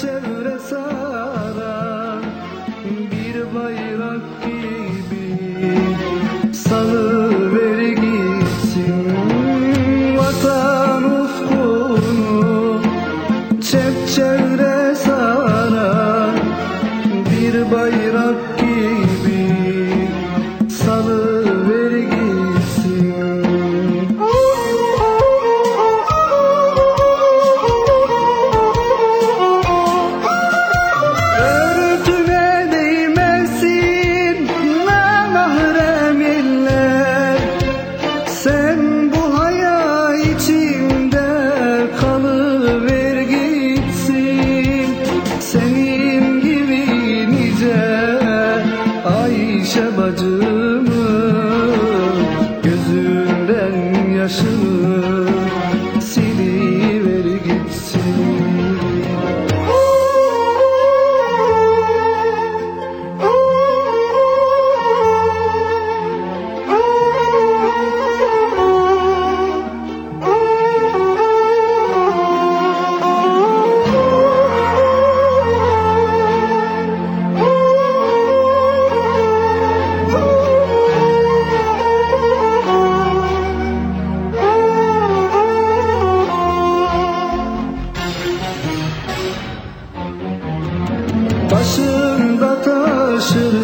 çevre saran bir bayrak gibi. Salıver gitsin vatan ufkunu çep çevre Ayşe bacım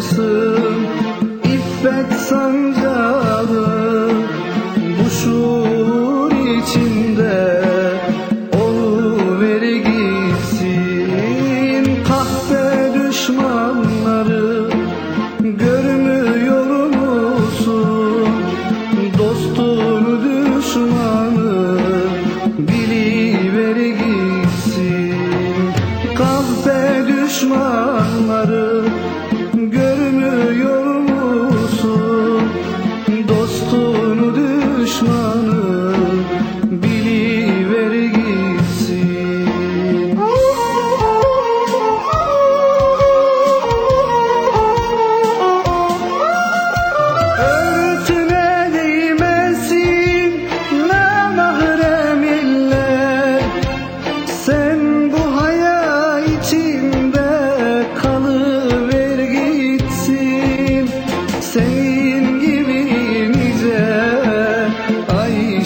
aşkısın İffet sancağı Bu şuur içinde Oluveri gitsin. Kahpe düşmanları Görmüyor Dostunu düşmanı Biliveri gitsin. Kahpe düşmanları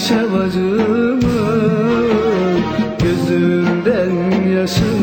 başa varımı Gözümden yaşım